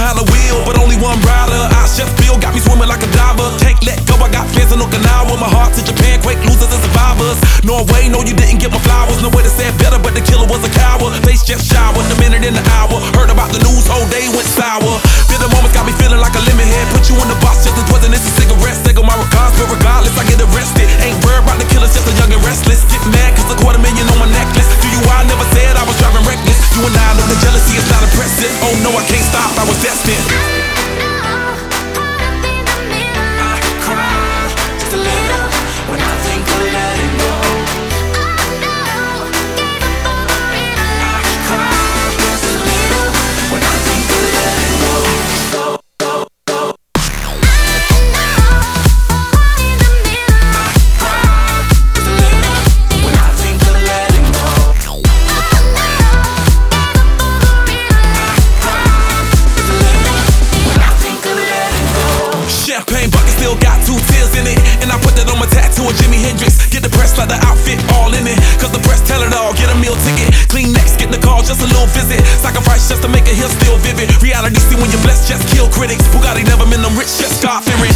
behind the wheel, but only one rider. I just feel got me swimming like a diver. Take let go, I got fans in Okinawa. My heart to Japan, quake losers and survivors. Norway, no, you didn't get my flowers. No way to say it better, but the killer was a coward. Face just shot. just a little visit. Sacrifice just to make a hill still vivid. Reality see when you're blessed, just kill critics. Bugatti never meant I'm rich, just God fearing.